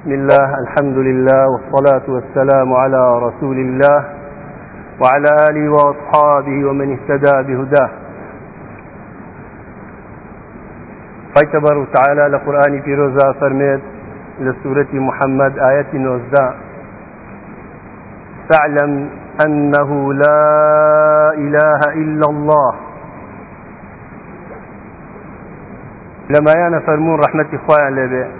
بسم الله الحمد لله والصلاة والسلام على رسول الله وعلى آله وأصحابه ومن اهتدى بهداه فايتبر تعالى لقرآن في روزا فرميت لسورة محمد آية نوزدا فاعلم أنه لا إله إلا الله لما يانا فرمون رحمة إخوان لبيه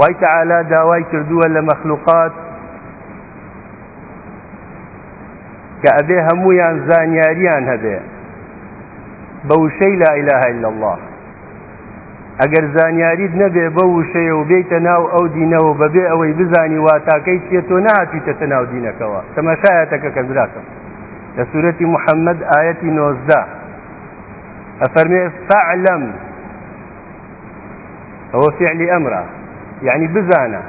وای تەعالا داوای کردووە لە مەخلوقات کە ئەبێ هەمویان زانیاریان هەبێ بە وشەی لا ئیلاها إلا الله ئەگەر زانیاریت نەبێ بە وشەیە و بێتە ناو ئەو دینەوە بەبێ ئەوەی بزانی واتاکەی چێت تۆ نهاتیتەتە ناو دینەکەەوە تەمەشایەتەکە کە براکەم لە سوورەتی محەممەد ئاەتی نۆزدا ئەفەرمێ فعلم هو فعل أمره یعنی بزانە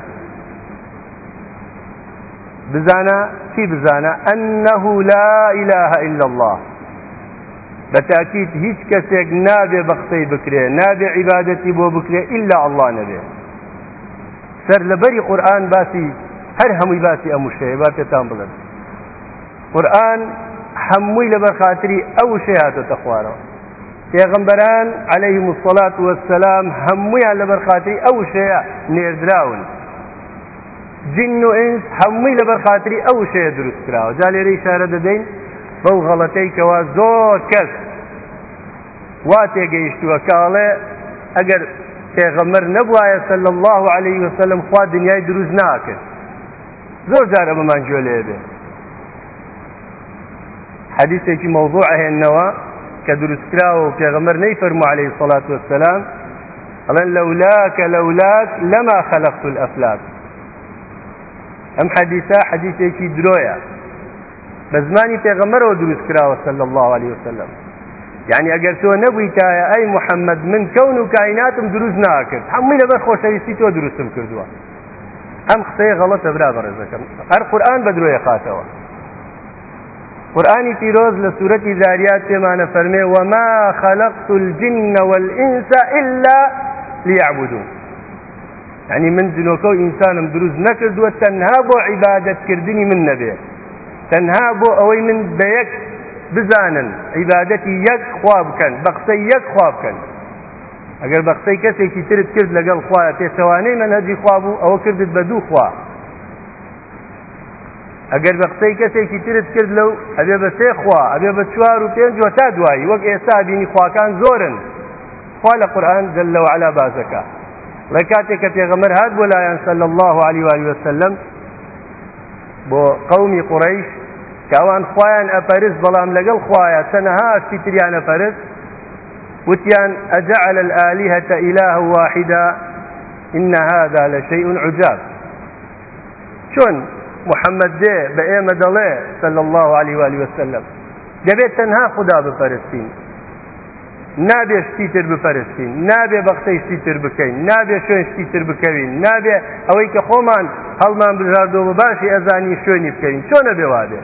بزانە چی بزانە ئەنه لا إله إلا الله بەتاکیت هیچ کەسێک نابێ بەخسەی بکرێ نابێ عیباەتی بۆ بکرێ إلا الله نەبێ سەر لەبەری قورآن باسی هەر هەمووی باسی ئەموشەیە با پێتان بڵێن قورآن هەمووی لەبەر خااتری ئەو شێ هاتۆتە خوارەوە پێغمبەران عليهەی مسلات وەسلام هەمویان لە بەرخاتری ئەو شەیە نێردراون جن و ئینس هەمووی لە بەرخاتری ئەو شەیە دروستکراوە جا لێرە شارە دەدەین بەو غەڵەتەیکەوە زۆر کەس وا تێگەیشتووە کاڵێ ئەگەر پێغەمەر نەبواە سل الله عليه وسلم خوا دنیای دروست ناکرد زۆر جارە بەمان جوێ لێ بێ حەدیثێکی مەوضوع ئەهێنەوە کە دروستکراوە و پێغەمەر نەیفەرمو عليه سڵات وسلام ئەڵەن لەولاکە لەولات لەما خەلقت الأفلاک ئەم حەدیسا حەدیسێکی درۆیە بە زمانی پێغەمەرەوە دروستکراوە سەل الله عليه وسلم یعنی ئەگەر تۆ نەبووی تایە ئەی محەممەد من کەون و کایناتم دروست ناکرد هەمووی لەبەر خۆشەویستی تۆ دروستم کردووە ئەم قسەی غەڵەتە برا بەڕێزەکەم هەر قورآن بە درۆیە خاتەوە قرآنی پیرۆز لە سوورەتی زاریات پێمانە فەرمێ وما خەلقت الجن والإنس إلا ليعبدون يعني من جنۆکە و ئینسانم دروست نەکردووە تەنها بۆ عیبادەتکردنی من نەبێ تەنها بۆ ئەوەی من بە یەک بزانن عیبادەتی یەک خوا بکەن بە قسەی یەک خوا بکەن ئەگەر بە قسەی کەسێکی ترت کرد لەگەڵ خوایە پێچەوانەی منەجی خوا بوو ئەوە کردت بە دوو خوا ئەگەر بە قسەی کەسێکی ترت کرد لەو ئەبێ بە سێخوا ئەبێ بە چوار و پێنج وە تا دوایی وەک ئێستا بینی خواکان زۆرن خوا لە قورآن جل لەەوە علا بازەکە لە کاتێک کە پێغەمەر هات بۆ لایەن سەل الله علی وعلی وسلم بۆ قومی قڕیش کاوان خوایان ئەپەرست بەڵام لەگەڵ خوایە تەنەها ئەستی تریان ئەپەرست وتیان ئەجعل الآلهة إله واحدا إن هذا لشيء عجاب شون محەممەد دێ بە ئێمە دەڵێ سل الله علی والی وسلم دەبێت تەنها خدا بپەرستین نابێ شتی تر بپەرستین نابێ بەختەی شتی تر بکەین نابێ شوێن شتی تر بکەوین نابێ ئەوەی کە خۆمان هەڵمان بژاردۆ بە باشی ئەزانی شوێنی بکەین چۆنە بێوادێ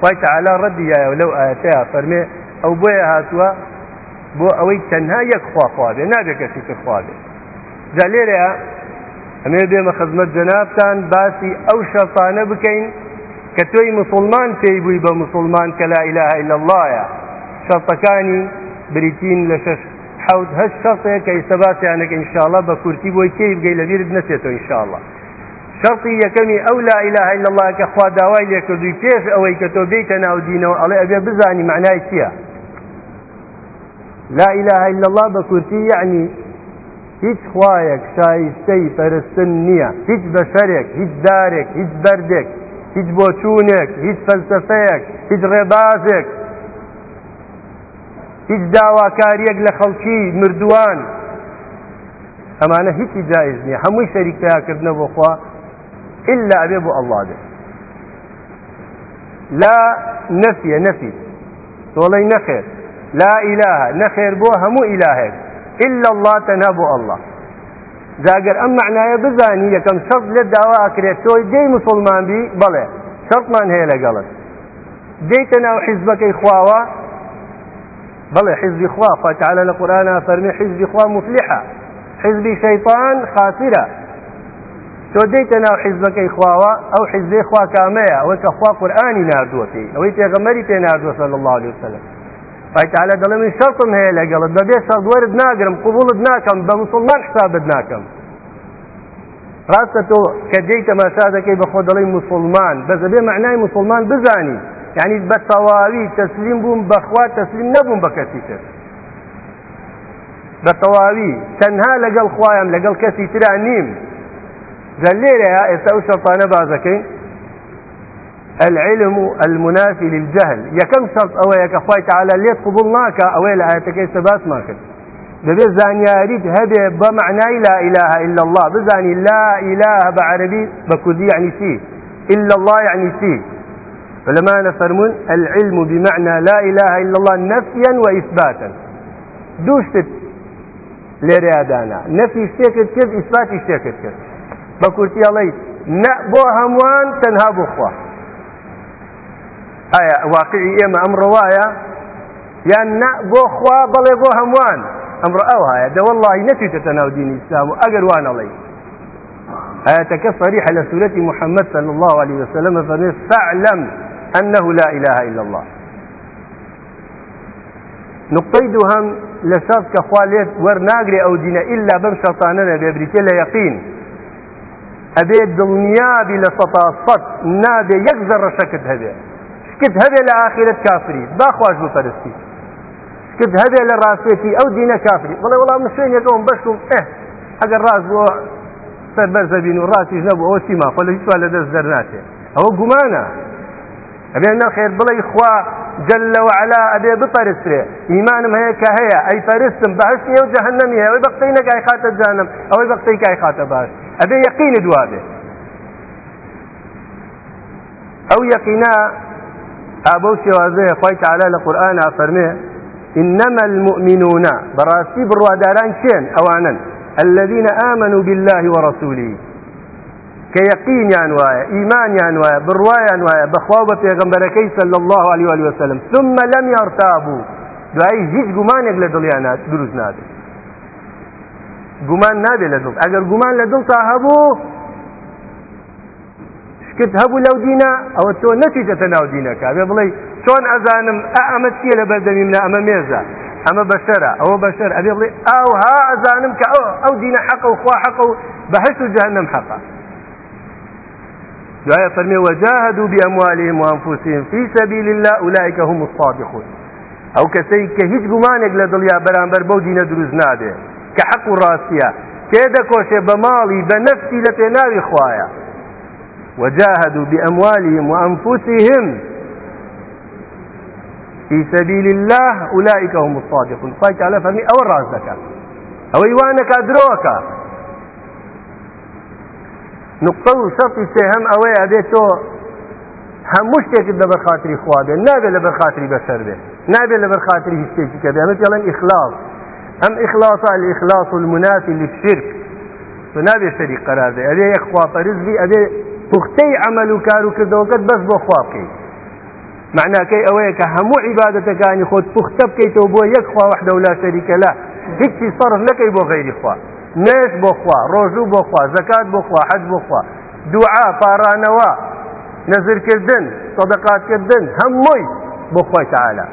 خی تعالا ڕەدیایە و لەو ئاەتەیە فەرمێ ئەو بۆیە هاتووە بۆ ئەوەی تەنها یەک خواخواابێ نابێ کەسی تر خواابێ جا لێرەیە ئەمێ دێمە خزمەت جەنابتان باسی ئەو شەفانە بکەین کە تۆی مسلمان پێی بووی بە مسلمان کە لا ئیلاه إلا اللهە شەڵتەکانی بریتین لە شش حوت هەش شەڵتەیە کە ئیسەباسیانێک ئینشاءڵە بە کورتی بۆی کێی بگەی لە بیرت نەچێتەوە ئینشاءڵە شەڵتی یەکەمی ئەو لا ئیلاه إلا الله کە خوا داوای لێکردووی پێش ئەوەی کە تۆ بیتە ناودینەوە ئەڵێ ئەبێ بزانی معنای چییە لا إله إلا الله بە کورتی یعنی هیچ خوایەک شایستەی پەرستن نییە هیچ بەشەرێک هیچ دارێک هیچ بەردێک هیچ بۆچوونێک هیچ فەلسەفەیەک هیچ ڕێبازێک هیچ داواکاریەک لە خەڵکی مردووان ئەمانە هیچی جایز نییە هەمووی شەریک پیاکردنە بۆخوا إلا ئەبێ بۆ ئەڵڵا دێ لا نەفیە نەفی تۆڵەی نەخێر لا ئیلاە نەخێر بۆ هەموو ئیلاهێک إلا الله تەنەبوو الله جاگەر ئەم معنایە بزانی یەکەم شەرت لێ داوا ئاکرێت تۆی دەی مسلمان بی بڵێ شەرتمان هەیە لەگەڵت دەیتە ناو حیزبەکەی خواوە بڵێ حیزبی خوا فتعالە لە قورآنا فەرمی حیزبی خوا مفلیحە حیزبی شەیطان خاسرە تۆ دەیتە ناو حیزبەکەی خواوە ئەو حیزبی خوا کامەیە ئەوەی کە خوا قورآانی ناردووەتی ئەوەی پێغەمەری پێ ناردووە صلی الله عليه وسلم پایتالە دەڵێمی شەرتم هەیە لەگەڵت بەبێ شەڵوەرت ناگرم قوبولت ناکەم بە مسلمان حسابت ناکەم ڕاستە تۆ کە دەی تەماشا دەکەی بەخۆ دەڵی مسلمان بەزەبێ معنای مسلمان بزانی یعنی بە تەواوی تەسلیم بووم بەخوا تەسلیم نەبووم بە کەسی تر بە تەواوی تەنها لەگەڵ خوایم لەگەڵ کەسی ترا نیم زە لێرەیە ئێستا ئەو شەڵتانە بازەکەی العلم المنافي للجهل يكم شرط أو يكفاي تعالى ليت قبولناك أو لا آياتك سبات ما كنت دبي زانياريت هبه بمعنى لا إله إلا الله بزاني لا إله بعربي بكوزي يعني شيء إلا الله يعني شيء فلما نفرمون العلم بمعنى لا إله إلا الله نفيا وإثباتا دوشت لريادانا نفي شتكت كيف إثباتي شتكت كيف بكورتي الله نه بۆ هەمووان تەنها بخوا ئایا واقعی ئێمە ئەم ڕواایە یان نا بۆ خوا بەڵێ بۆ هەمووان ئەمڕ ئەو هەیە دەوەڵی نەچیتە ناو دینی ئسلام و ئەگەر وانەڵێ آياتك صريحة لسورة محمد صلى الله عليه وسلم فرمي فاعلم أنه لا إله إلا الله نقطي دوهم لساس كخواليت ورناغري أو دين إلا بم شطاننا ببريتي لا يقين أبي الدنيا بلا سطا سط نابي يكزر شكت هذا شکت هەبێ لە ئاخرت کافری باخواش و پەرستی شکت هەبێ لە ڕاستێتی ئەو دینە کافری بڵێ وڵام شوێنێکەوەم بەشتم ئە ئەگەر ڕاست بۆ سەر بەرزەبین و ڕاستیش نەبوو ئەوە سیما خۆ لە هیچوان لە دەست دەرناچێت ئەوە گومانە ئەبێ نەخێر بڵێ خوا جلەوە علا ئەبێ بپەرسرێ ایمانم هەیە کە هەیە ئەی پەرستم بەهشتی ئەو جەهنەمی ئەوەی بەقسەی نەگای خاتە جانم ئەوەی بەقسەی کای خاتە باش ئەبێ یەقینی دوابێ ئەو یەقینا ئابەو شێوازەیە خی تعالا لە قورآن ئافەرمێ إنما المؤمنون براسي برواداران شين أوانا الذين آمنوا بالله ورسوله كيقين يانوايا إيمان يانوايا بروايا يانوايا بخوابة يغنبركي صلى الله عليه وآله وسلم ثم لم يرتابوا دوای هیچ گومانێک لە دڵیانات دروست نابێت گومان نابێت لە دڵ ئەگەر گومان لە دڵ تا هەبوو شکت هەبوو لەو دینە ئەوە تۆ نەتیجەتە ناو دینەکە بێ بڵێ چۆن ئەزانم ئەمە چیە لە بەردەمی منە ئەمە مێزە ئەمە بەشەرە ئەوە بەشەر ئەبێ بڵێ ئەو ها ئەزانم کە ئەو ئەو دینە حەق و خوا حەق و بەهشت و جهنم حەقا دعاية فرمي وجاهدوا بأموالهم وأنفسهم في سبيل الله أولئك هم الصادقون أو كسي كهيج قمانك لدليا برانبر بو دين دروز ناده كحق الراسية كيدا كوشي بمالي بنفسي لتناوي خوايا وجاهدوا بأموالهم وأنفسهم في سبيل الله أولئك هم الصادقون فايت على فمي أو رازك أو إيوانك أدروك نقطة وسطي سهم أو أديتو هم مشتێکت لە بەرخاتری خوا بێ نابێت لە بەرخاتری بەسەر بێ نابێت لە بەرخاتری هیچێکی کە بێمە پێڵێن ئیخلاص ئەم ئیخلاص الإخلاص المنافي للشرك و نابێت شەریک قرار دێ ئەدێ یەک خواپەرزبی ئەدێ پوختەی ئەمەل و کاروکردەوەکەت بەس بۆ خوا بکەیت معناکەی ئەوەیە کە هەموو عیباەتەکانی خۆت پوختە بکەیتەوە بۆ یەک خوا وەحدە و لا شەریکە لا هیچی سەرف نەکەی بۆ غەیری خوا نوێژ بۆ خوا ڕۆژوو بۆ خوا زەکات بۆ خوا حەج بۆ خوا دوعا پارانەوە نەزرکردن سەدەقاتکردن هەمووی بۆ خۆی تعالا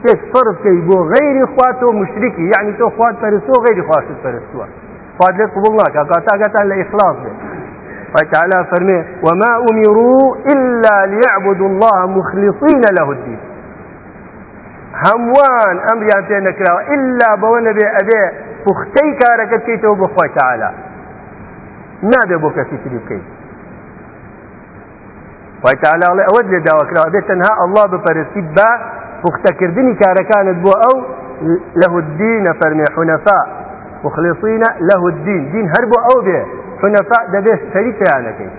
شتێک سەرفکەی بۆ غەیری خوا تۆ مشریکی یعنی تۆ خوات پەرستۆ غەیری خواشت پەرستووە خوات لێت قوبڵ ناکە کاتاگەتان لە ئیخلاص بێت وتعالى فرمي وما أمروا إلا ليعبدوا الله مخلصين له الدين هەمووان ئەمریان پێ نەکراوە ئللا بەوە نەبێ ئەبێ پوختەی کارەکە بکەیتەوە بخوای تعالا نابێ بۆ کەسی تری بکەیت خی تعالاڵێ ئەوەت لێ داواکراوە بێت تەنها ئەلله بپەرستی بە پوختەکردنی کارەکانت بۆ ئەو لەهدینە فەرمێ حونەفا مخلصینە لەهدین دین هەر بۆ ئەو بێ حنەفا دەبێت سەریکەیانەکەی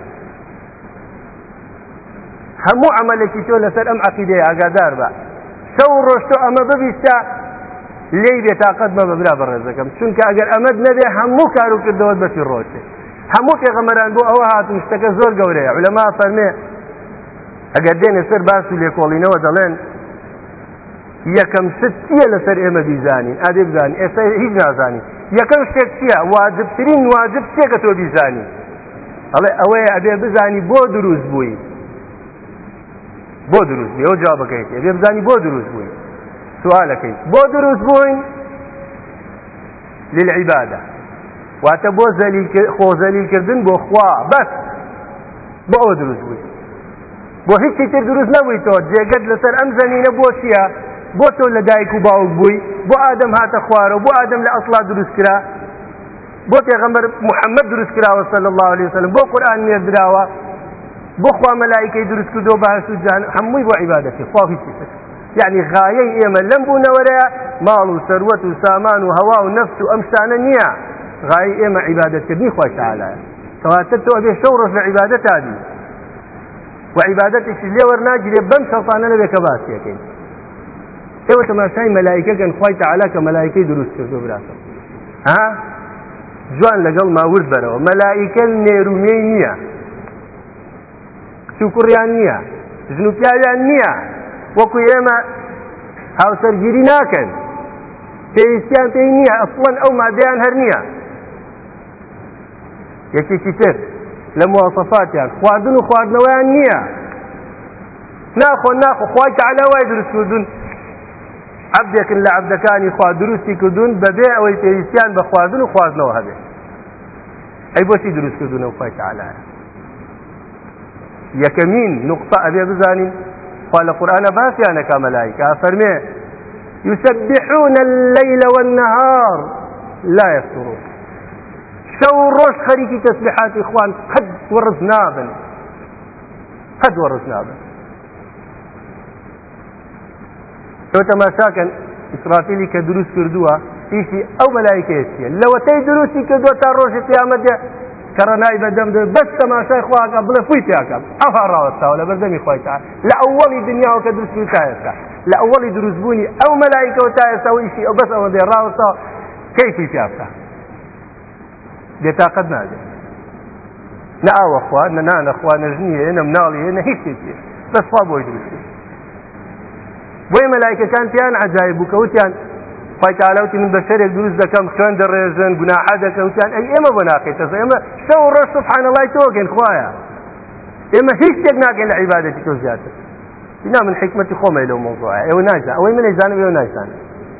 هەموو ئەمەلێکی تۆ لەسەر ئەم عقیدەیە ئاگادار بە سەو ڕۆشتۆ ئەمە ببیستە لێی بێت تااقەت مە بەبرا بەڕێزەکەم چونکە ئەگەر ئەمەد نەبێ هەموو کار و کردەوەت بەفی ڕۆچێت هەموو پێغەمەران بۆ ئەوە هاتون شتەکە زۆر گەورەیە لەما فەرمێ ئەگەر دێنێ سەر باس و لێکۆڵینەوە دەڵێن یەکەم ست چییە لەسەر ئێمە بیزانین ئادێ بزانین ئێستا هیچ نازانین یەکەم شتێک چییە واجبترین واجب شتێکە تۆ بیزانی ئەڵێ ئەوەیە ئەبێ بزانی بۆ دروست بووی بۆ دروست ئەو جاابەکەیت ئەبێ بزانی بۆ دروست بووی سوالەکەیت بۆ دروست بووین للعیبادە واتە بۆ خۆزەلیلکردن بۆ خوا بەس بۆ ئەوە دروست بووی بۆ هیچی تر دروست نەبووی تۆ جێگەت لەسەر ئەم زەنینە بۆ چییە بۆ تۆ لە دایک و باوک بووی بۆ ئادەم هاتە خوارە بۆ ئادەم لە ئەسڵا دروستکرا بۆ پێغەمبەر محەممەد دروستکراوە سەل الله عليه وسلم بۆ قورآن نێردراوە بۆ خوا مەلایکەی دروست کردو بەهشت و جان هەمووی بۆ عیبادەتی خواهی یعنی غایەی ئێمە لەم بوونەوەرەیە ماڵ و سەروەت و سامان و هەوا و نەفس و ئەمشانە نییە غای ئێمە عیبادەتکردنی خوای تعالایە کەواتە تۆ ئەبێ شەو ڕۆژ لە عیبادەت تادی و عیبادەتێکی لێوەرناگیرێ بەم شەڵفانە لەبێ کە باسیەکەین ئێوە تەماشای مەلایکەکەن خی تعالا کە مەلایکەی دروست کردو براتە ها جوان لەگەڵ ماورد بەرەوە مەلایکە نێرومێ نییە سوکوڕیان نییە ژنوپیاویان نییە وەکو ئێمە هاوسەرگیری ناکەن پێویستیان پێی نییە ئەفڵەن ئەو مادەیان هەر نییە یەکێکی تر لە موواسەفاتیان خواردن و خواردنەوەیان نییە ناخۆ ناخۆ خوای تعالا وای دروستکردون عبدێکن لە عبدەکانی خوا دروستی کردوون بەبێ ئەوەی پێویستیان بە خواردن و خواردنەوە هەبێت ئەی بۆچی دروست کردوون و خۆی تعالایە یەکەمین نقطە ئەبێ بزانین خوا لە قورآە باسییانەکە مەلایکە فەرمێ يسبحون الليل والنهار لا يفترون شو روش خريكي تسبيحات إخوان قد ورزنابن قد ورزنابن تۆ تەماشاکەن ئیسرافیلی کە دروست کردووە پیشی ئەو مەلایکەیە لەوەتەی دروستی کردووە تا ڕۆژی قیامەتە کەڕەنای بەدەم بەس تەماشای خواکە بڵێ فوی تیاکەم ئەفڕاوەستاوە لە بەردەمی خۆیتا لە ئەوەڵی دنیاوە کە دروستبوو تا ئێستا لە ئەوەڵی دروستبوونی ئەو مەلایکەەوە تا ئێستا ویشی ئەو بەس ئەوە دێ ڕاوستا کەیفی پیاکە دێتاقەت نادێت نە ئاوەخوا نە نانەخوا نەژنیە نەم ناڵیە نە هیچ بەسخوا بۆی دروستی بۆی مەلایکەکان پیان عجاایب بوو کەوتیان پایتالوتی من بە شەرێک دروست دەکەم خوێن دەڕێژن گوناحە دەکەوتیان ئەی ئێمە بۆ ناکەیتە ئێمە شەو ڕۆژ سبحانەڵای تۆگەن خوایە ئێمە هیچ شتێک ناگەن لە عیبادەتی تۆ زیاتر دینا من حکمەتی خۆمە لەو مۆزوعە ئێوە ناجا ئەوەی من نەیزانم ئێوە نایزانم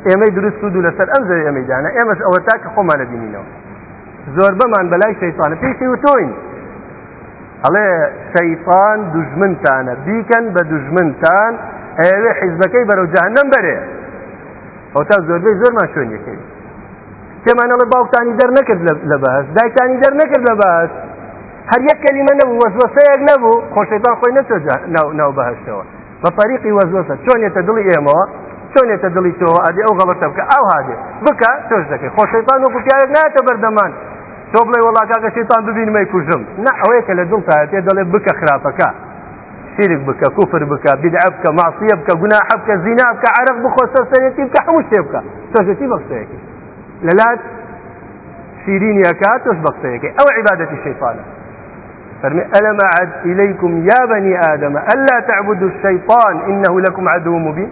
ئێمەی دروست و دوو لەسەر ئەم زەوی ئەمەدانە ئێمەش ئەوە تاکە خۆمانە بینینەوە زۆربەمان بەلای شەیتانە پێی تۆین هەڵێ شەیطان دوژمنتانە بیکەن بە دوژمنتان ئەوێ حیزبەکەی بەرەو جاهنم بەرێ ئەوتا زۆربەی زۆرمان شوێنیەکەی تێمانەڵێ باوکتانی دەرنەکرد لە بەس دایکانی دەرنەکرد لە بەس هەر یەک کەلیمە نەبوو وەزوەسەیەک نەبوو خۆشەیتان خۆی نەچۆ ناو بەهشتەوە بە فەریقی وەزوەسە چۆنێتە دڵی ئێمەوە چۆنێتە دڵی تۆ ئادی ئەو غەڵەتە بکە ئەو هادێ بکە تۆش دەکەی خۆشەیتان و کوتیایەک ناتە بەردەمان تۆ بڵێ وڵا کاکە شێتان ببینمەی کوژم نه ئەوەیە کە لە دڵ تاەتێ دەڵێ بکە خراپەکە شیرک بکە کوفر بکە بیدع بکە ماسیە بکە گونا حبکە زینا بکە عرق بخۆستە سەرەتی بکە هەموو شتێ بکە تۆژەتی بەخسەیەکی لەلات شیرینیەکە تۆش بەخسەیەکی ئەوە عیبادەتی شەیفانە فرمي ألم أعد إليكم يا بني آدم ألا تعبدوا الشيطان إنه لكم عدو مبين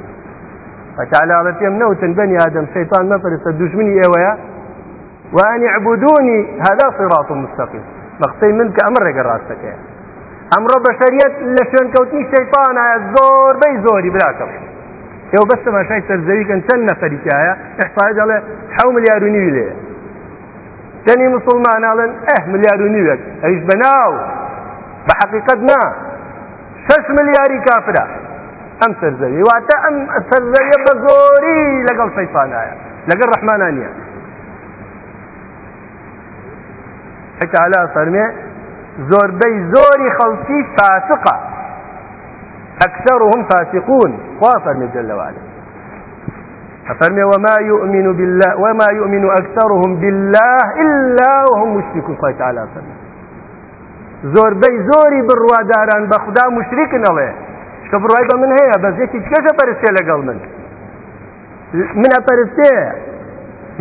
فتعالى رتيم نوتن بني آدم شيطان ما فرست دجمني إيويا وأن يعبدوني هذا صراط مستقيم مقصي منك أمر رقراستك ئەمڕۆ بەشەریەت لە شوێنکەوتنی شەیپانە زۆربەی زۆری براکەم ئێوە بەس تەماشای سەرزەویکەن چەند نەفەریکایە احفاج دەڵێ حە ملیار و نیوی لێ چەندی مسلماناڵن ئەه ملیار و نیوێک ئەویش بەناو بە حەقیقت نا شەش ملیاری کافرا ئەم سەرزەوی واتە ئەم سەرزەویە بە زۆری لەگەڵ شەیپانایە لەگەڵ ڕەحمانانیە حتالا فەرمێ زۆربەی زۆری خەڵکی فاسقە ئەکثر هم فاسقون خوا فەرمی جلەوالە فەرمێ وما يؤمن بالله وما يؤمن أكثرهم بالله إلا وهم مشركون خوا تعالى فەرمی زۆربەی زۆری بڕواداران بە خوددا مشرکن ئەڵێ شکە بڕای بە من هەیە بەزێکی کەشە پەرستێ لەگەڵ من منە پەرستێ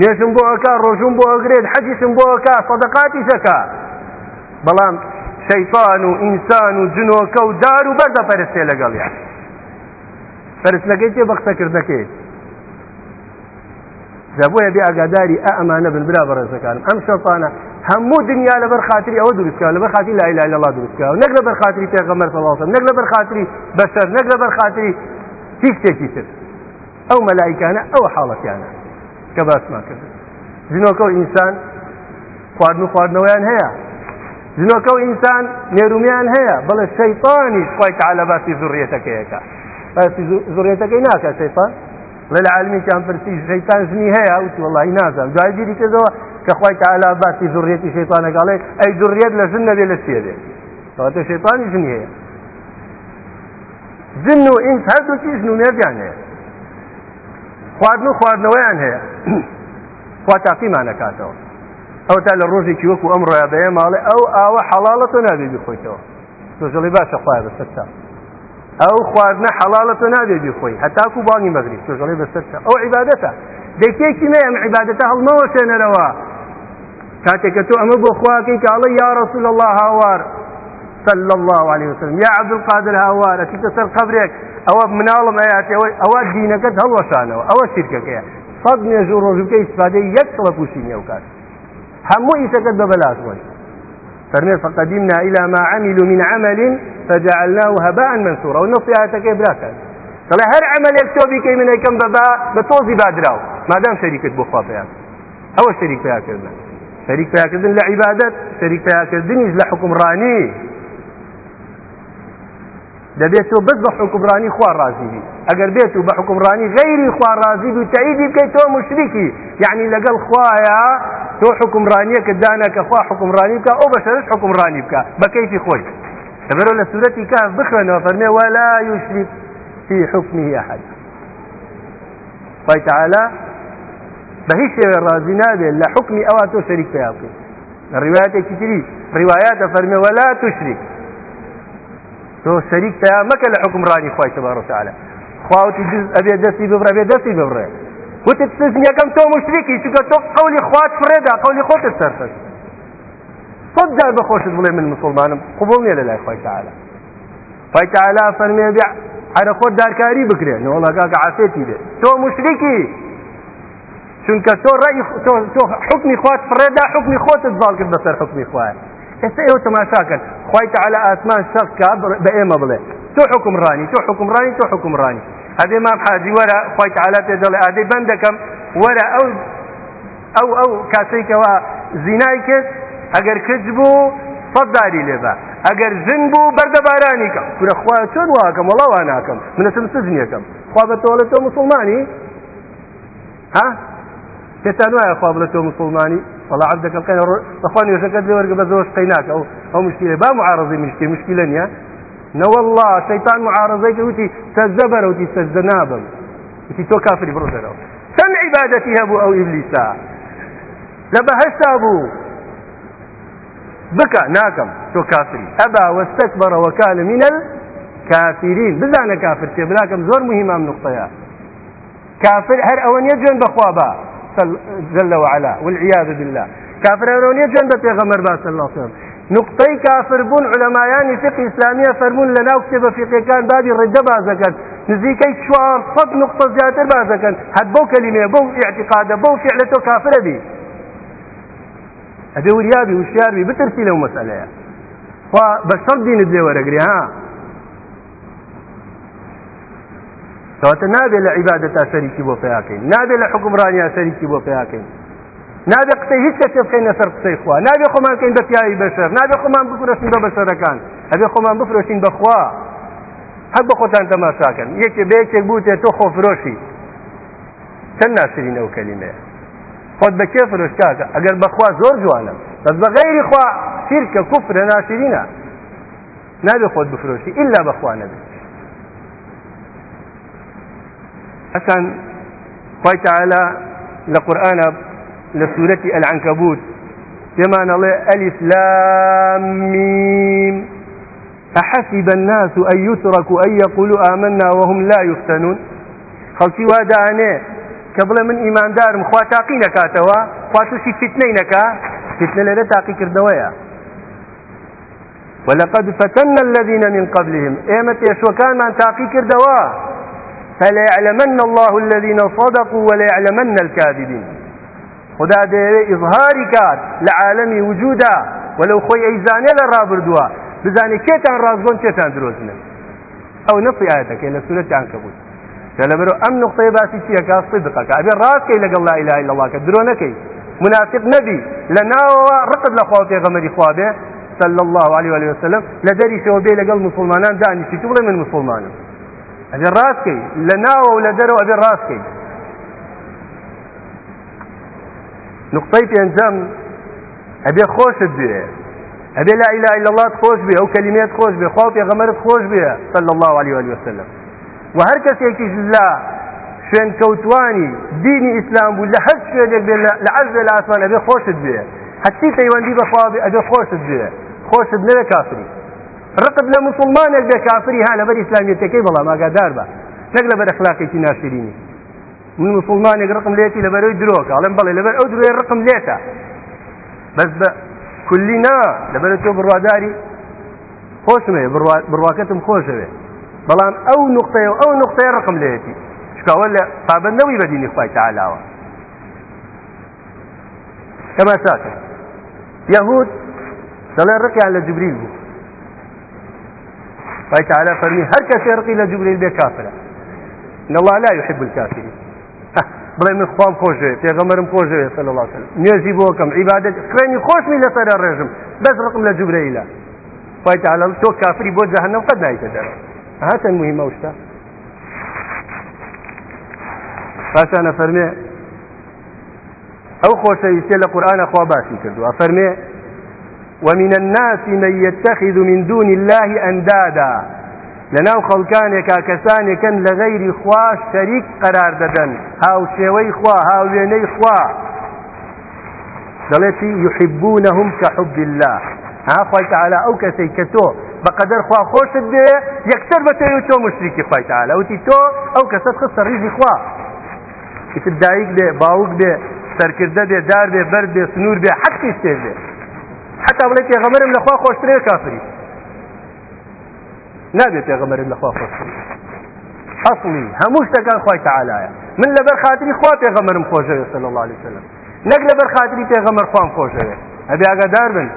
نوێژم بۆ ئەکا ڕۆژوم بۆ ئەگرێت حەجیسم بۆ ئەکا سەدەقاتی شەکە بەڵام شەیفان و ئینسان و جنۆکە و دار و بەردە پەرستێ لەگەڵیان پەرستنەکەی تێ بەختەکردەکەی دەبە بێ ئاگاداری ئە ئەمانە بن برا بەڕێزەکانم ئەم شەپانە هەموو دنیا لە بەر خاتری ئەوە دروستکە لە بەر خاتی لایلا لەڵا دروستکە و نەک لە بەر خاتری پێغەمەر سەڵاسم نەک لە بەر خاتری بەسەر نەک لە بەر خاتری هیچ شتێکی تر ئەو مەلایکانە ئەو حاڵەتیانە کە باسمان کرد زینۆکە و ئینسان خواردن و خواردنەوەیان هەیە زینۆکە و ئینسان نێرومیان هەیە بڵێ شەیتانی خۆیت على باسی زوڕێتەکەیەکە باسی زوڕێتەکەی ناکە شەیتان لە العالمی کان پرسی شەیتان ژنی هەیە وتی وڵی نازان دوای بیری کردەوە کە خۆی تعالا باسی زوڕێتی شەیتانەکەڵێ ئەی زوڕێت لە ژن نەبێ لە چێ دێت تەواتە شەیتانی ژنی هەیە جن و ئینس هەردووکی ژن و نێردیان هەیە خواردن و خواردنەوەیان هەیە خوا تاقیمانەکاتەوە ئەو تا لە ڕۆژێکی وەکو ئەم ڕابەیە ماڵێ ئەو ئاوە حەڵالە تۆ نابێ بخۆیتەوە تۆژەڵی باشە خوای بەسەرتا ئەو خواردنە حەڵالە تۆ نابێ بخۆی هەتاکو بانی مەگری تۆژەڵی بەسەرتا ئەو عیباەتە دەکێکی نەیەم عیباەتە هەڵمەوە شوێنەرەوە کاتێککە تۆ ئەمە بۆ خواکەی کاڵی یا ڕسول الله هاوار صلى الله عليه وسلم يا عبد القادر هاوار أتيت سر قبرك أو منالم آياتي أو دينك هل وشانه أو شركك سەد نێژ و ڕۆژوکەی استفادەی یەک سڵە پوشینی ئەو کات هەموو ئیسەکەت بە بەلاشوەی فەرمێ فقدیمنا إلى ما عملوا من عمل فجعلناه هباء منثورا ونصيحتەکەی براکات دەڵێ هەر عملێک تۆ بیکەی من یەکەم بەبا بە تۆزی بادراو مادام شەریکت بۆ خوا پێیان ئەوە شەریک پیاکردن شەریک پیاکردن لە عیبادەت شەریک پیاکردنیش لە حکمڕانی دەبێت تۆ بەس بە حکمڕانی خوا ڕازیبی ئەگەر بێت و بە حکمڕانی غەیری خوا ڕازیب و تەعیدی بکەیت تۆ مشریکی یعنی لەگەڵ خوایە تۆ حکمڕانیەکە دانا کە خوا حکمڕانی بکە ئەو بەشەرش حکمڕانی بکە بەکەیتی خۆی دەبەرەوە لە سوورەتی کاف بخوێنەوە فەرمێ وەلا یوشریک في حكمه أحد تعالى بهش راضي نابل لحكم أو تشرك في الروايات كتير روايات فرمي ولا تشرك تۆ شەریک تیا مەکە لە حکمڕانی خی تەبارڕتەعاە خواوتی جز ئەبێ دەستی ببڕە بێ دەستی ببڕێ وتت سزمیەکەم تۆ مشتێکی چکە تۆ قولی خوات فرێدا قولی خۆتت سەرفەر صد جار بەخۆشت بڵێ من مسلمانم قوبڵ نیە لە لای خی تعاالە خی تعالا فەرمێ بێ حرە خۆت دارکاری بکرێ نەوەڵگاکە عسێتی بێ تۆ مشتێکی چونکە تۆ ڕی تۆ حکمی خوات فرێدا حکمی خۆتت باڵ کرد بەسەر حکمی خوایە ئێستا ئێوە تەماشاکەن خی تعالا ئاسمان شەقکە بە ئێمە بڵێ تۆ حکمڕانی تۆ حکمڕانی تۆ حکمڕانی ئەدێ مام حاجی وەرە خی تعالا پێ دەڵێ ئادەی بند دەکەم وەرە ئەو ئەو ئەو کاسێکەوە زینای کرد ئەگەر کچ بوو فەدداری لێبە ئەگەر زن بوو بەردەبارانی کەم پورەخوا چۆن واکەم وڵاوان ناکەم منەتم سزنیەکەم خوا بە تۆڵە تۆ مسلمانی ها پێتان وایە خوا بڵێت تۆ مسلمانی والله عبدك القيل اخواني وشكت لي ورقه بزوج قيناك او او مشكله با معارضه مشكله مشكله يا نه والله شيطان معارضه كوتي تزبر وتي تزناب وتي تو كافر برزر سن عبادتي ابو او ابليس لبهشت ابو بكى ناكم تو كافر ابى واستكبر وكان من الكافرين بزانا كافر تبلاكم زور مهمه من نقطه كافر هر اون يجن بخوابه جل وعلا والعياذ بالله كافر أورونية جنب بيغمر باس الله صلى نقطەی کافربوون علەمایانی فق ئسلامیە فەرمونون لە ناو کتێبە فقیەکان بابی ڕێدە بازەکەن نزیکەی چوار فەت نقطە زیاتر بازەکەن هەت بەو کەلیمێ بەو اعتقادە بەو فعلە تۆ کافرە بی ئەبێ وریابی وشیاروی بترسی لەو مەسەلەیە بە سەڵ دینت لێ وەرەگری ها کەواتە نابێت لە عیبادە تا سەریکی بۆ پیاکەین نابێت لە حکمڕانیا سەریکی بۆ پیاکەین نابێ قسەی هیچ کەسێ بکەین لەسەر قسەی خوا نابێ خۆمانکەین بە پیاوی بەسەر نابێ خۆمان بکوڕستین بە بەسەرەکان ئەبێ خۆمان بفرۆشین بەخوا هەر بە خۆتان تەماشاکەن یەکێ بەیەکێک بوتێ تۆ خۆفرۆشی چەند ناسرینەوە کەلیمەیە خۆت بە کێ فرۆشکاکە ئەگەر بەخوا زۆر جوانە بەس بە غەیری خوا شیرکە کوفرە ناسرینە نابێ خۆت بفرۆشی ئللا بەخوا نەبێت ئەسان پایتەعالا لە قورآە لە سوورەتی ئەلعنکەبوت پێمانەڵێ ئەلیف لامیم أحسب الناس أن يتركوا أن يقولوا آمنا وهم لا يفتنون خەڵکی وادانێ کە بڵێ من ئیماندارم خوا تاقی نکاتەوە خواسوشی فتنەی نەکا فتنە لەرە تاقیکردنەوەیە ولقد فتن الذين من قبلهم ئێمە پێشوەکانمان تاقی کردەوە فليعلمن الله الذين صدقوا وليعلمن الكاذبين خدا دەیەوێ ئظهاری کات لە عالەمی وجودا وەلو خۆی ئەیزانێ لە ڕابردووە بزانانی کێتان ڕازبن کێتان درۆزنن ئەو نەفیایەتەکەی لە سورەتیان کە بوو لەبەر ئەم نقطەی باسی چیەکە صدقەکە ئەبێ ڕاستکەی لەگەڵ لا إله إلا الله کە درۆ نەکەی مناسب نەبی لە ناوەوە ڕقت لە خواڵ پێغەمەری خوابێ صلى الله عليه وآله وسلم لدري شو بي لقل مسلمان داني شي تبغي من مسلمان ئەبێ ڕاستکەی لە ناوە و لە دەرەوە ئەبێ ڕاستکەی نقطەی پێنجەم ئەبێ خۆشت بێ ئەبێ لا ئیلا ئیلڵات خۆش بێ ئەو کەلیمێت خۆش بێ خوا پێغەمەرت خۆش بێ صلى الله عليه وآله وسلم و هەر کەسێکیش لا شوێن کەوتوانی دینی ئیسلام بوو لە هەر شوێنێک بێ لە عەرز لە ئاسمان ئەبێ خۆشت بێ حتی پەیوەندی بەخوا بێ ئەبێ خۆشت بێ خۆشت نەبێ کافری ڕقت لە مسلمانێک بێ کافری ها لەبەر ئسلامیەتەکەی بەڵام ئاگادار بە نەک لەبەر اخلاقێکی ناشرینی من مسلمانێک ڕقم لێتی لەبەرەوەی درۆکە ئەڵێم بڵێ لەبەر ئەو درێ ڕقم لێتە بەس بە کولی نا لەبەر تۆ بڕواداری خۆشمێ بڕواکەتم خۆشەوێ بەڵام ئەو نقطەیە ئەو نقطەیە ڕقم لێتی شکاوە لە پابندەوەی بەدینی خخوای تعالاوە كما ساكن يهود دەڵێ ڕقیان لە جبریل بوو خی تعالا فەرمی هەر کەس ڕقی لە جوبرین بێ کافرە نەڵا لا يحب الكافرين بڵێ من خوام خۆشێ پێغەمەرم خۆشێ سەل الله وسلم نوێزی بۆکەم عیبادت خوێنی خۆشمی لەسەر ڕێژم بەس ڕقم لە جوبرەیلا خی تعالا تۆ کافری بۆ جەهنم قەت نایتە دەر هاتن مهمە وشتا پاشانە فەرمێ ئەو خۆشەویستێ لە قورآانە خوا باسی کردووە فەرمێ ومن الناس من يتخذ من دون الله أندادا لناو خلقانك كسانك لغير خوا شريك قرار ددن هاو شوي خوا هاو ويني خوا دلتي يحبونهم كحب الله ها خوي تعالى أو كسي كتو بقدر خوا خوش بي يكتر بتيو تو مشركي خوي تعالى وتي تو أو كسد خسر ريجي خوا كتب دايك بي باوك بي سركرده بي دار بي برد بي سنور بي حق تشتير بي حتا بڵێ پێغەمەرم لەخوا خۆشترێ کافری نابێت پێغەمەرم لەخوا خۆشتر حەفڵی هەموو شتەکان خی تەعاالایە من لەبەر خاتری خوا پێغەمەرم خۆشەوێ سەل الله عليه وسلم نەک لەبەر خاتری پێغەمەر خوام خۆشەوێ ئەبێ ئاگادار بن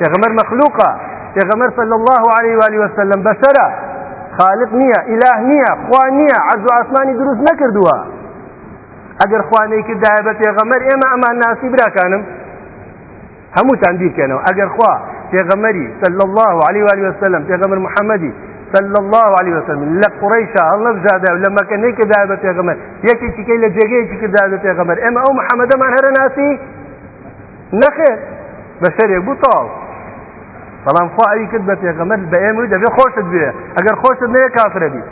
پێغەمەر مەخلوقا پێغەمەر سەل الله عليه وآله وسلم بەسەرە خالق نییە ئیلاه نییە خوا نییە عەرز و ئاسمانی دروست نەکردووە ئەگەر خوانەیەکی دایە بە پێغەمەر ئێمە ئەمان ناسی براکانم هەمووتان بیرکەنەوە ئەگەر خوا پێغەمەری سل الله عليه وعلي وسلم پێغەمر محەممەدی سل الله عليه وسلم لە قڕیشە هەڵەبژادا و لە مەکەنەی کەدا بە پێغەمەر یەکی چکەی لە جێگەیەکی کەدا بە پێغەمەر ئێمە ئەو محەممەدەمان هەرە ناسی نەخێر بە شەرێک بوو تاڵ بەڵام خواوی کرد بە پێغەمەر بە ئێمە دەبێت خۆشت بێ ئەگەر خۆشت نەیە کافرەبی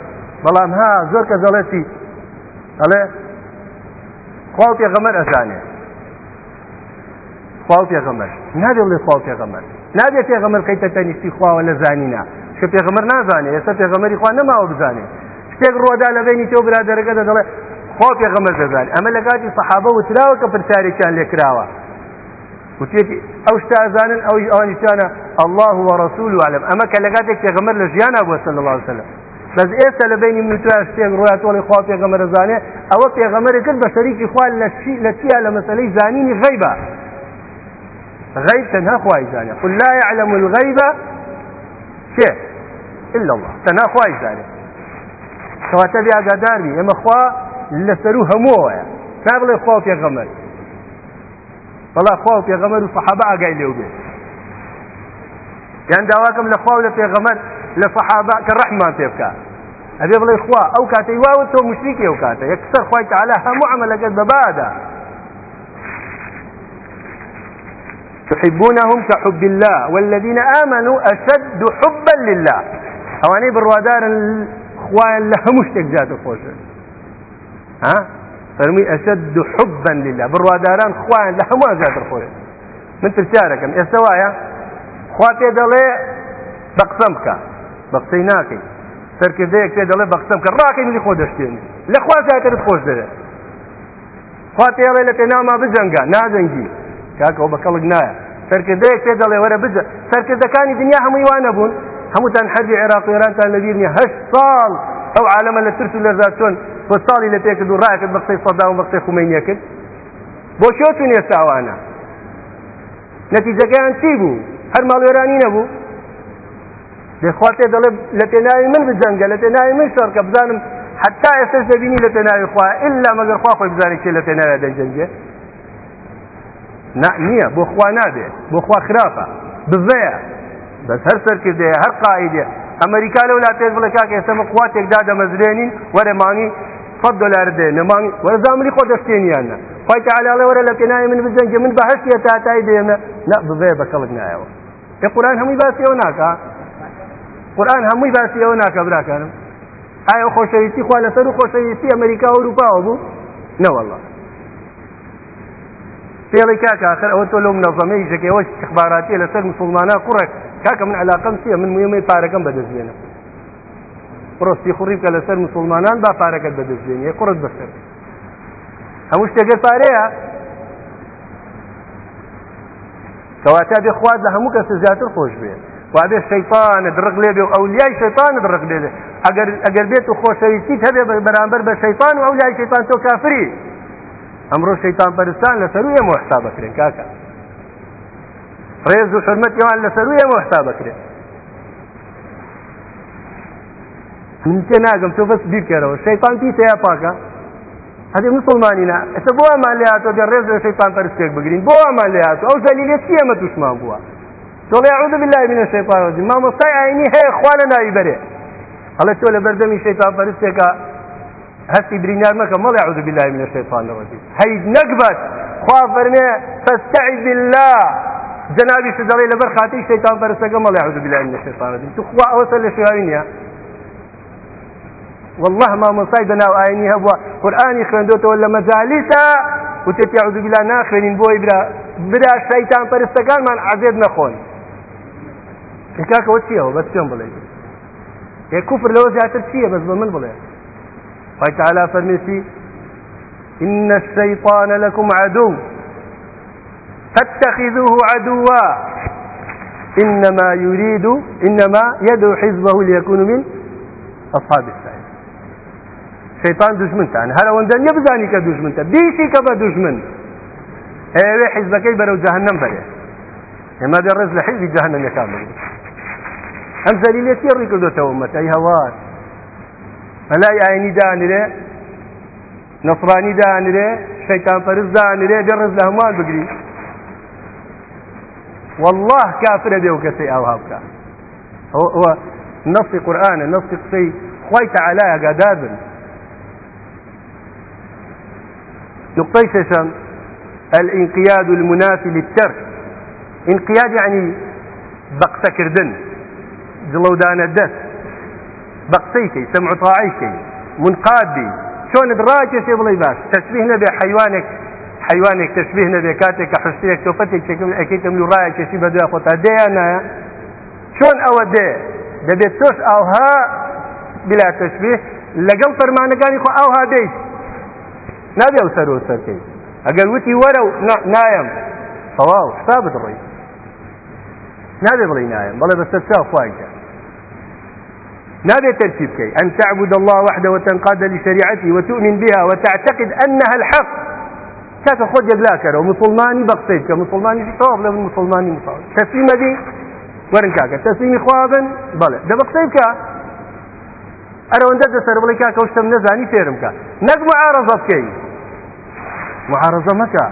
بەڵام ها زۆر کە زەڵەتی ئەڵێ خوا پێغەمەر ئەزانێت خوا پێغەمەر نادێڵێ خوا پێغەمەر نابێ پێغەمەر کەی تەتەنیستی خواوە لە زانینا کە پێغەمەر نازانێ ئێستا پێغەمەری خوا نەماوە بزانێ شتێک ڕۆدا لە بینی تێ و برادەرەکە دەڵێ خۆ پێغەمەر دەزان ئەمە لە کاتی سەحابە وتراوە کە پرسیارێکیان لێکراوە وتێتی ئەو شتازانن ئەو ئەوانیشتانە الله وەڕسول وعلم ئەمە کە لە کاتێک پێغەمەر لە ژیانە بۆ سەل الله وسلم بەس ئێستا لە بینی منترا شتێک ڕۆیە تۆڵی خوا پێغەمەرە زانێ ئەوە پێغەمەرە کرد بە شەریکی خوال لە چیا لە مەسلەی زانینی غەیبە غيب تنها خواهي زانية قل لا يعلم الغيب شيء إلا الله تنها خواهي زانية سواء تبع قداري إما خواه لسرو هموه نابل خواه في غمر والله خواه في غمر وصحابة قايل له بيه يعني دواكم لخواه ولا في غمر لصحابة كالرحمة في بكار أبي بلا إخوة أو كاتي واو تو مشركي أو كاتي يكسر خواه تعالى همو عمل قد ببادا تحبونهم كحب الله والذين آمنوا أشد حبا لله أواني بالروادار خواه لهم مشتك جاتو خوش ها فرمي أشد حبا لله بالرواداران خواه لهم جاتو خوش من ترسياركم يستوايا خواتي دلي بقسمك بقسيناكي سەرکردەیەک پێ دەڵێ بەقسم کە ڕاکەی نی خۆ دەشتێن لە خوازیاترت خۆش دەرێت خوا پێڵێ لە پێناما بجەنگە ناجەنگی کاکە بە کەڵک نایە سەرکردەیەک پێ دەڵێ وەرە بزە سەرکردەکانی دنیا هەمووی وانە بوون هەمووتان هەردی عێراق ئێرانتان لە بیرنی هە ساڵ ئەو عالەمە لە سرت و لەزار چۆن بۆ ساڵی لە پێکرد و ڕاکرد بە قسەی سەدا و بەقسەی خومینیە کرد بۆ شۆتون ئێستاوانە نەتیجەکەیان چی بوو هەر ماڵێرانی نەبوو لێخواتێ دەڵێ لە تێناوی من بجەنگە لە تێناوی من شەڕکە بزانم حتا ئێستش دەبینی لە تێناوی خوا ئللا مەگەر خوا خۆی بزانێت لە تێناوی دەجەنگێت نییە بۆ خوا نابێت بۆ خوا خراپە بزەیە بەس هەر سەرکردەیە هەر قاعدێ ئەمریکا لە وڵاتێت بڵێ کاکە ئێستامە قواتێکدا دەمەزرێنین وەرەمانی فەت دلار دێ نەمانی وەرزامری خۆ دەستێنیانە پایتە علاڵە وەرە لە پێناایی من بزەنگە من بە هەشتە تاتای دێنە نە بزەیە بە کەڵک نایەوە پێ قورآان هەمووی باسی ئەو ناکە قورآان هەمووی باسی ئەوە ناکە براکانم ئایا خۆشەویستی خوا لەسەر و خۆشەویستی ئەمریکا و وروپاوە بوو نەوەله پێڵی کاکخر ئەوە تۆ لەم نەظەمەی ژەکەەوە اخباراتیە لەسەر مسلمانە کوڕێک کاکە من علاقم چیە من موێمەی پارەکەم بەدەستێنە پرۆستی خوڕی بکە لەسەر مسلمانان با پارەکەت بەدەستێنە قڕت بەسەر هەموو شتێکت پارەیە کەواتە بێخواد لە هەموو کەس زیاتر خۆش بێت وابێ شەیتانە درق لێ بێ و ئەولیای شەیتانە درق لێ ئەگەر بێت و خۆشەویستیت هەبێ بەرامبەر بە شەیتان و ئەولیای شەیتان تۆ کافری ئەمڕۆ شەیتان پەرستان لەسەر ئێمە حسا بکرێن کاکە ڕێز و شەرمەتیوان لەسەر ئێمە حسا بکرێن تێ ناگەم تۆ بەس بیرکەرەوە شەیتان تی تەیە پاکە هەدی مسلمانی نا ئەستا بۆ ئەمان لێ هاتۆ دێن ڕێز لە شەیتان پەرستێک بگرین بۆ ئەمان لێ هاتۆ ئەو زەلیلێ چی ئەمە تووشمان بووە تۆڵێ عوذ بالله من الشیطان الرجیم مامۆستای ئاینی هەیە خوا لە ناوی بەرێ ئەڵێ تۆ لە بەردەمی شەیتان پەرستێکە هەستی برینار مەکە مەڵی عوز بالله من الشیطان الرجیم هەید نەکبەت خوا فەرمێ فاستعذ بالله جنابی سدەڵی لەبەر خاتی شەیطان پەرستەکە مەڵی عوز بالله من الشیطان الرجیم تو خوا ئەوەسە لە شێوانی نیە والله ما مصايب انا وآيني هبوا قرآني خندوته ولا مجالسة وتبي أعوذ بالله ناخرين بوي بلا بلا شيطان فرستكان من عزيز نخون كاكا وتشيه بس يوم بلاي هي كفر لو زيادة تشيه بس بمن بلاي خی تعالا فەرمیسی إن الشيطان لكم عدو فاتخذوه عدوا إنما يريد إنما يدعو حزبه ليكون من أصحاب السعير شيطان دشمن تان هل وندن يبزاني كدشمن بيشي كبا دشمن ايوه حزبك برو جهنم بريه ئێمە دەڕێز لە حیزی جاهنە لەکان ئەم زەلیلێت تێڕی کردوتەوە مەتەی هەوار ئەلای ئاینی دانرێ نەفرانی دانرێ شەیتان پەرز دانرێ بێڕز لە هەمووان بگری والله کافرە بێ و کەسی ئاوا بکە ئەوە نەفسی قورآانە نەفسی قسەی خی تەعالا ئاگادار بن نقطەی شێشەم الانقياد المنافي للترك انقياد يعني بقسكردن دلودانە دەست بە قسەیکەی سەمعتاعیکەی منقادی چۆنت ڕاکێشێ بڵی باش تەشبیه نەبێ حیوانێک حیوانێک تەشبیه نەبێ کاتێک کە حشتێک تۆپەتێک چێکم ئەکەیتم و ڕایەکێشی بەدوای خۆتا دەیانایە چۆن ئەوە دێ دەبێت تۆش ئاوها بلا تەشبیه لەگەڵ فەرمانەکانی خۆ ئاوها دەیت نابێ ئەو سەر و سەرکەی ئەگەر وتی وەرە و نایم تەواو حسابت ڕێی نابێ بڵی نایم بەڵێ بەسەر چاو خوایکە نابێت ترتیب بکەیت ئەن تعبد الله وحده وتنقاد لشريعته وتؤمن بها وتعتقد أنها الحق كاك خود يقلا كره ومسلماني بقصيد كمسلماني في طواب لو مسلماني مصاب تسليم دي ورن كاك تسليم خوابا بلى ده بقصيد كا ئەرەوەندە دەسەر بڵی کا کەوتم نەزانی فێرم کە نەک معارەزە بکەی معارەزە مەکە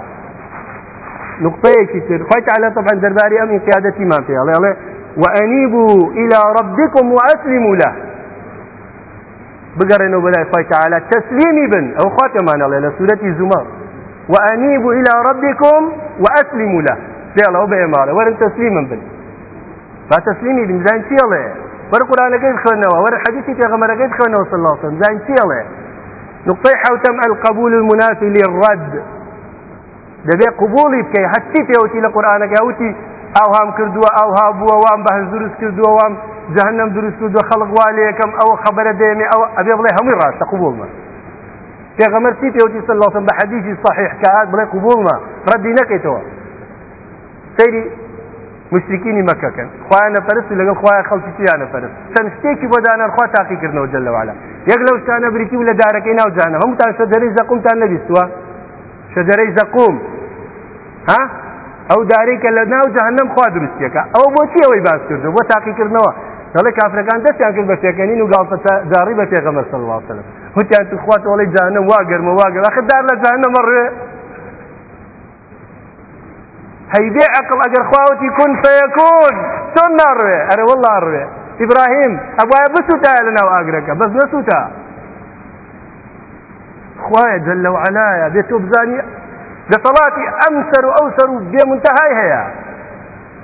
نقطەیەکی تر خۆیت على طبعا دەرباری ئەم قیادەتی ما پێڵێ وأنيبوا إلى ربكم وأسلموا له بقرنوا بلا إخوة تعالى تسليمي بن أو خاتمان الله لسورة الزمر وأنيبوا إلى ربكم وأسلموا له فعلا وبإمارة ورن تسليما بن فتسليمي بن زين شي الله ورن قرآن قيد خلنا ورن حديثي تغمر قيد خلنا صلى الله عليه وسلم زين شي الله نقطة حوتم القبول المنافي للرد دبي قبولي بكي حتى تيوتي لقرآنك أوتي ئەو هام کردووە ئەو هابووە وام بەهز دروست کردووە وام جەهنم دروست کردووە خەڵق والەکەم ئەوە خبرە دێنێ ئەو ئەبێ بڵێ هەمووی ڕاستە قوبوومە پێغەمەر چی پێوتی صلی الله علیه و بە حەدیثی صحیح کات بڵێ قوبوومە ڕەدی نەکەیتەوە سەیری مشرکینی مەکەکەن خۆیان نەپەرست لەگەڵ خۆیان خەڵکی چیان نەپەرست چەند شتێکی بۆ دانەرخوا تاقیکردنەوە جەلەوەعالا یەک لەو شتانە بریتی و لە دارەکەی ناو جانە هەمووتان شەجەرەی زەقومتان نەبیستووە شەجەرەی زەقوم ها ئەو دارێکە لە ناو جاهنم خوا دروستیەکە ئەو بۆچی ئەوەی باس کردو بۆ تاقیکردنەوە دەڵێ کافرەکان دەستیان کرد بە تێکەنین و گاڵتە جاڕی بە تێغەمە سڵ وسلم هوتیان تخواتەوەڵی جانم واگەرممە واگەر خدار لە جانەمە ڕێ هەیدێ عقل ئەگەر خواوەتی کون فەیەکۆن چۆن ناڕێ ئەرە وڵا ڕێ ئیبراهیم ئەوایە بسووتایە لە ناو ئاگرەکە بەس نەسووتە خوایە جل لەو علایە بێت تۆ بزانی لە سەڵاتی ئەم سەر و ئەو سەر و بێمونتەهای هەیە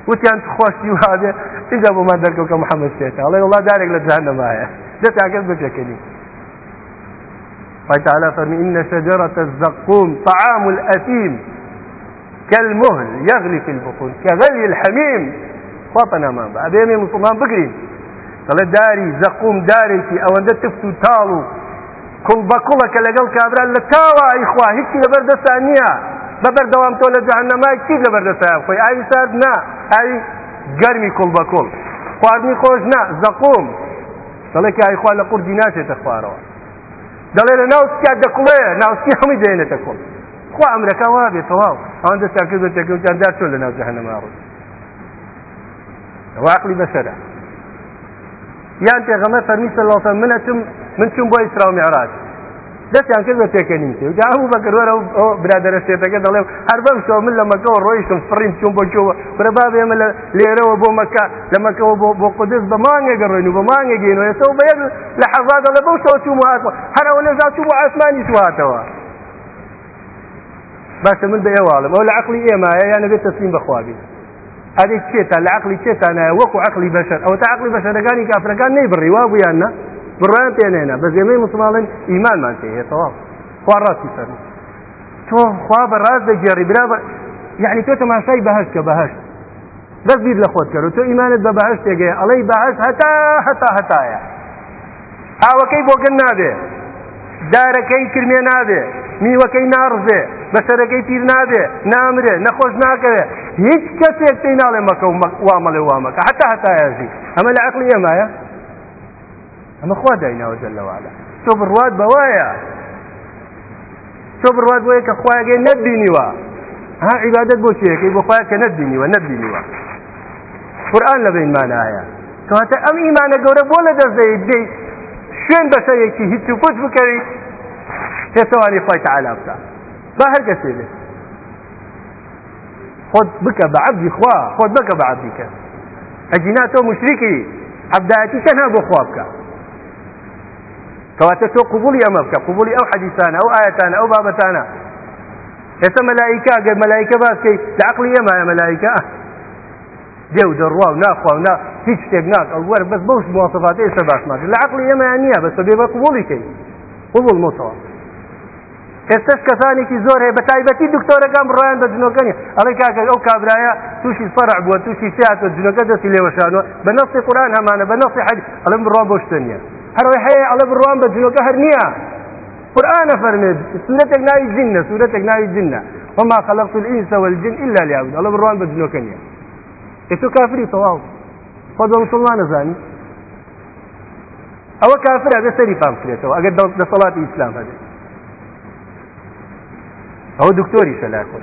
وتیان خۆشتی وابێ اینجا بۆ ما دەرکەوکە محەممەد سێتە ئەڵێ وڵا دارێک لە جان نەمایە دەتاگەت بچەکەنی تعالى فإن شجرة الزقوم طعام الأثيم كالمهل يغلي في البطون كغلي الحميم خواطنا ما بقى أبي أمي مسلمان بقرين قال داري زقوم داري في أو أنت تفتو تالو كل بكلك لقل كابران لتاوى إخوة هيك لبردستانية بەبەردەوام تۆ لە جەهنەمای چی لە بەردەسایان خۆی ئاوی سارد نا ئاوی گەرمی کوڵ بە کوڵ خواردنی خۆش نا زەقوم دەڵێکی ئایخوا لە قوردی ناچێتە خوارەوە دەڵێ لە ناوسکیا دەکوڵەیە ناوسکی هەمووی دێنێتە کوڵ خوا ئەمریکا وا بێت تەواو ئەوان دەستان کرد تێکوتان دا چۆن لە ناو جەهنەما ڕوو واقلی بەسەرە یان پێغەمە فەرمی سەڵ من ئەچم من چوم بۆ ئیسرا و میعراج دەستیان کرد بە تێکەنیم تێ دا هەموو بەکەوەرە برادرە سێتەکە دەڵێ هەر بەم شەوە من لە مەکەەوە ڕۆیشتم فڕین چۆن بۆ چۆوە برەبابێ من لە لێرەوە بۆ مەکە لە مەکەەوە بۆ بۆ قدس بە مانگێگە ڕێن و بە مانگە گەینەوە ێستا بە لە حەزادە لە بەو شەوە چوم هاتوە هەرەوە لەزا چوو بۆ ئاسمانی تواتەوە باشە من بەێواڵم ئەو لە عقلی ئێمایە یانە بێت تەسلیم بەخوابی ئەدێک چێتە لە عقلی چێتانە وەکو عقلی بەشەر ئەو تا عقلی بەشەرەکانی کافرەکان نەی بڕیوا بوویان نە بڕیان پێێنە بەزێمەی مسلمانڵێن ئیمانمان پێهێتەوە خوا ڕاستی فەر تۆ خوا بە ڕاست دەگێڕی برابە یعنی تۆ تەماشای بەهشت کە بەهشت دەست بیر لە خۆت کەوت تۆ ئیمانت بە بەهشت تێگەی ئەڵەی بەهشت هەتا هەتا هەتایە ئاوەکەی بۆگەن نادێ دارەکەی کرمێ نادێ میوەکەی ناڕزێ بەسەرەکەی پیر نادێ نامرێ نەخۆش ناکەوێ هیچ کەسێک پێی ناڵێ مەکە و وامەڵێ وامەکە هەتا هەتایەزی ئەمە لە عقلی ئێمایە ئەمە خوا دایناوە جەلەوەوالا تۆ بڕوات بەوایە تۆ بڕوات بۆیە کە خخوایگەی نەبینیوە ها عیبادت بۆ چیەکەی بۆ خخوای کە نەبینیوە نەبینیوە قورآن لە بینمانایە کەواتە ئەم ئیمانە گەورە بۆ لە دەستەیت دەی شوێن بەسەرێکی هیچ و پچ بکەی پێسەوانی خۆی تعالا بکە با هەر کەسێ بێت خۆت بکە بە عەبدی خوا خۆت بەکە بە عەبدیکە ئەجینا تۆ مشریکی عەبدایەتی تەنها بۆ خوا بکە کەواتە تۆ قوبولی ئەمە بکە قوبولی ئەو حەدیسانە ئەو ئاەتانە ئەو بابەتانە ئێستا مەلایکا گەر مەلایکە باسکەی لەعقلی ئێمایە مەلایکە دێو دەڕوا و ناخوا نا هیچ شتێک ناک ئەوەر بەس بەو مواسەفات ئێستا باشماکە لە عقلی ئێمەیان نییە بەسە بێ بە قوبولیکەی قوبول متەوە ئێستش کەسانێکی زۆر هەیە بە تایبەتی دکتۆرەکان ڕایان بە جنۆکەنی ئەڵی کاکە ئەو کابراایە تووشی فەرع بووە تووشی سیاتۆ جنۆکە دەستی لێوەشانەوە بە نەستی قوران هەمانە بە نەستی حەدی ئەڵم ڕۆ بۆشتنیە هەرەوەی هەیە ئەڵە بڕوان بە جنۆکە هەر نییە قورآانە فەرمێت سوورەتێک ناوی جنە سوورەتێک ناوی جنە وما خلقت الإنس والجن إلا ليعبد الله بروان بدنو كنيا يتو كافري طواو قد مسلمان زاني أو كافر هذا سري فام كريتو أقد دا صلاة الإسلام هذا هو دكتوري شلاكو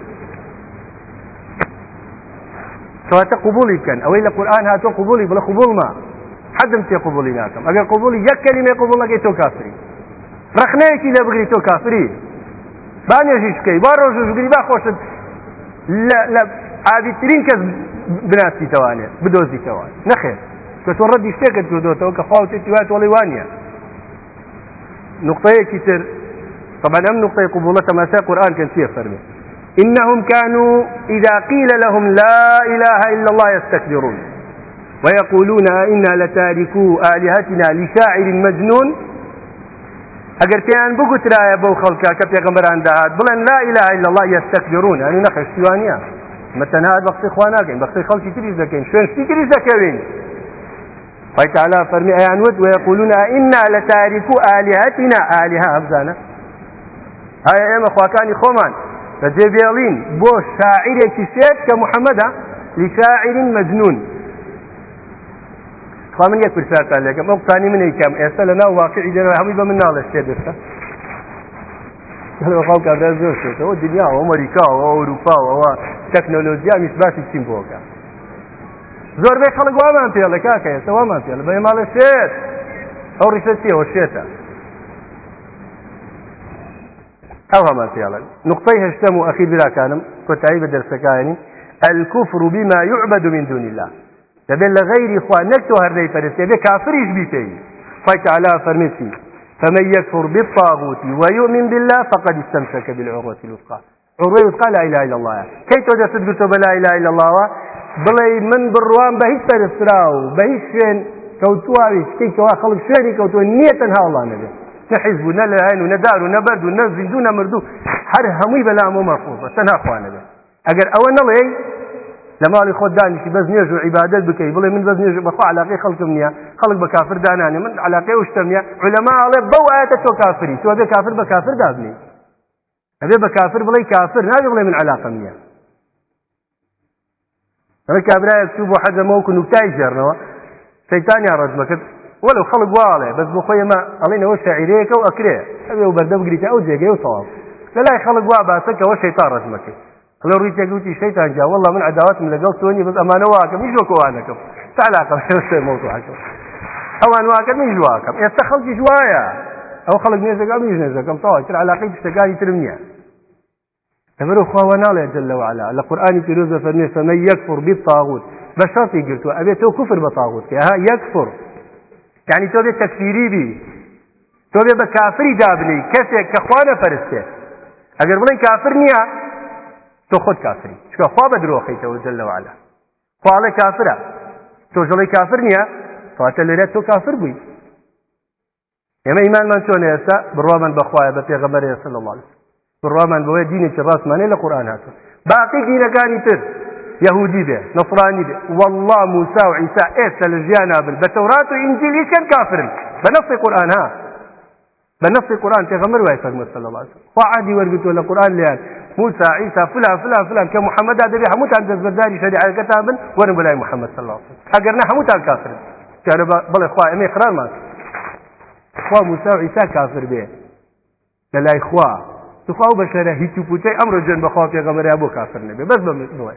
سواتا قبولي كان أو إلا قرآن هاتو قبولي بلا قبول ما حەدم تێ قوبڵی ناکەم ئەگە قوبڵی یەک کەلیمێ قوبڵەکەی تۆ کافری ڕخنەیەکی لە بگری تۆ کافری بانێژی بکەی با ڕۆژژگری با خۆشت لە ئاویترین کەس بناسی توانێت بدۆزی توان نەخێت کە تۆ ڕەدی شتێکت کردوتەوە کە خواوتێتی وات وڵی وانە نقطەیەکی تر طبعا ئەم نقطەی قوبوڵە تەماسای قورآن کە چیە فەرمێ إنهم كانوا إذا قيل لهم لا إله إلا الله يستكبرون ويقولون إنا لتاركو آلهتنا لشاعر مجنون ئەگەر پێیان بگوترایە بەو خەڵکە کە پێغمبران داهات بڵێن لا إله إلا الله يستكبرون ئەنی نەخشتیوانە مەتەنات بەختی خوا ناگەین بەختی خەڵکی تریز دەکەین شوێنشتی تریز دەکەوین فایتەعالا فەرمی ئەیان وت ويقولون إنا لتاركو آلهتنا آلهة ئەبزانە ئایا ئێمە خواکانی خۆمان بەجێ بێڵین بۆ شاعیرێکی سێت کە محەممەدا لشاعر مجنون خوا من یەک پرسیارتان لێگەم ئەو قسانی من یکەم ئێستا لە ناو واقعی لێرە هەمووی بە من ناڵێشتێ دەستا خاڵ کادا زۆر شێتەوە دنیا و ئەمریکاەوە ئەوروپاەوە تەکنۆلۆژیا میسباتی چیم بۆکە زۆربەی خەڵک وامان پێ لە کاکە ئێستا وامان پێ لە بە ماڵە شێت ئەو ڕیشەتیەوە شێتە ئەو هەمان پێڵە نقطەی هەشتم و ئەخی براکانم کۆتایی بە دەرسەکانی الكفر بما يعبد من دون الله دەبێت لە غەیری خوا نەک تۆ هەردەی پەرستێ بێ کافریش بیتەی خی تعالا فەرمسی فمن يكفر بالطاغوت ويؤمن بالله فقد استمسك بالعروة الوثقى عروة الوثقى لا إله إلا الله كي توجد تقول لا إله إلا الله بڵێ من بڕوان بە هیچ پەرسترا و بە هیچ شوێن کەوتواوی شتێکەوە خەڵک شوێنی کەوتوە نیەتەن هاوڵانە بێت نەحیزبوو نە لەلاەن و نەدار و نەبەرد و نەزیندو نەمردوو هەر هەمووی بەلام و مەخۆ بە تەناخواانە بێت ئەگەر ئەوە نەڵێ لە ماڵی خۆت دانیشی بەس نوێژ و عیبادت بکەی بڵێ من بەس نوێژ بەخوا علاقی خەڵکم نییە خەڵک بە کافر دانانی من علاقی وشتم نیە علەما ئەڵێ بەو ئاەتە تۆ کافری تۆ بێ کافر بە کافر دابنی ئەبێ بە کافر بڵێ کافر نابێ بڵێ من علاقم نییە ئەوە کابراایە چوو بۆ حەزەمە وکو نوکتای ژێرنەوە سەیتانی ڕزمەکرد وەلو خەڵک واڵێ بەس بۆ خۆی ئمە ئەڵێنەوە شاعیرەیەەکە و ئەکرێ ئەبێ و بەردەبگریتە ئەو جێگەی و تەواو لە لای خەڵک وا باسەکەەوە شەیتا ڕزمەکرد لە ڕووی تێگوتی شەیتان جا وڵە من عداواتم لەگەڵ تۆنی بز ئەمانە واکەم هیچ زۆکۆوانەکەم تالاقم سێ مۆتوواکەم ئەوان واکە میژ واکەم ئێستا خەڵکی جوایە ئەو خەڵک نێزەکە میژ نێزەکەم تاواکر علاقی شتەکانی ترم نییە ئەمەرە خواوە ناڵێ دل لەوەعالا لە قورآانی پیرۆزە فەرمێ فەمە یەکفر بیت تاغوت بە شەڵی گرتووە ئەبێت تۆ کوفر بە تاغوت ها یەکفر یعنی تۆ بێت تەکفیری بی تۆ بێ بە کافری دابنی کەسێک کە خوانە پەرستێ ئەگەر بڵین کافر نییە تۆ خۆت کافری چکە خوا بە درۆخیتەوە جل لەوالا خواڵێ کافرە تۆ ژەڵی کافر نییە فاتە لێرە تۆ کافر بووی ئێمە ئیمانمان چۆن ئێستا بڕوامان بەخوایە بە پێغەمبەر ئێستا لەڵ بڕوامان بەوەی دینێکی ڕاستمانەی لە قورآان هاتون باقی دینەکانی تر یهودی بێ نصرانی بێ والله موسا و عیسا ئێستا لە ژیان نابن بە تەورات و ئینجیلی چەند کافرن بە نەفی قورآان ها بە نفی قورآن پێغەمبەر وای فەرمە صلی الله علیه و آله وعدی وەرگتو لە قورآن لیان موسى عيسى فلان فلان فلان كمحمد هذا بي حموتان دزبرداري شريعتها بن ورن بلاي محمد صلى الله عليه وسلم اگر نه حموتان كافر كان بلا اخوا امي قرار ما اخوا موسى وعيسى كافر به لا اخوا تخوا بشره هيتو بوتي امر جن بخوا في غمر ابو كافر نبي بس بمنو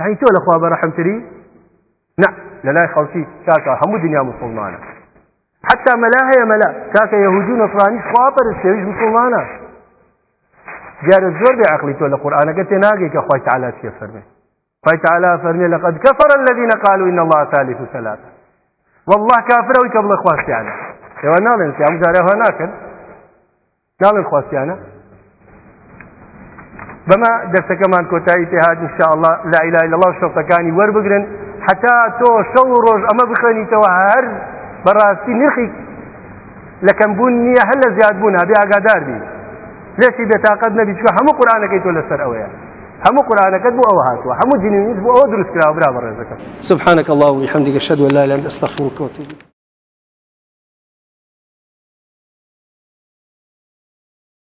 يعني تو الاخوا برحمتري نعم لا خوتي كاكا حمو دنيا مسلمانه حتى ملاها يا ملا كاكا يهودي نصراني خوا برستويش مسلمانه جارە زۆر بێ عقلی تۆ لە قورآانەکە تێ ناگەی کە خۆی تعالا چیە فەرمێ خۆی تعالا فەرمێ لەقد كفر الذين قالوا إن الله ثالث ثلاثة والله كافر ئەوی کە بڵێ خواستیانە ئێوە ناڵێن سیام جارێەوە ناکەن ناڵێن خواستیانە بەما دەستەکەمان کۆتایی تێهات شاء الله لا إله إلا الله شەڵتەکانی وەربگرن حتا تۆ شەو ڕۆژ ئەمە بخێنیتەوە هەر بەڕاستی نرخی لەکەم بوون نییە هەر لە زیاد بوون هەبێ ئاگادار بین ليش بتاقد نبي شو هم قرآن كيتو لسر أويا هم قرآن كتب أو هاتوا هم جنين بو أو دروس كلا برا برزك سبحانك الله وبحمدك أشهد أن لا إله إلا أنت أستغفرك وأتوب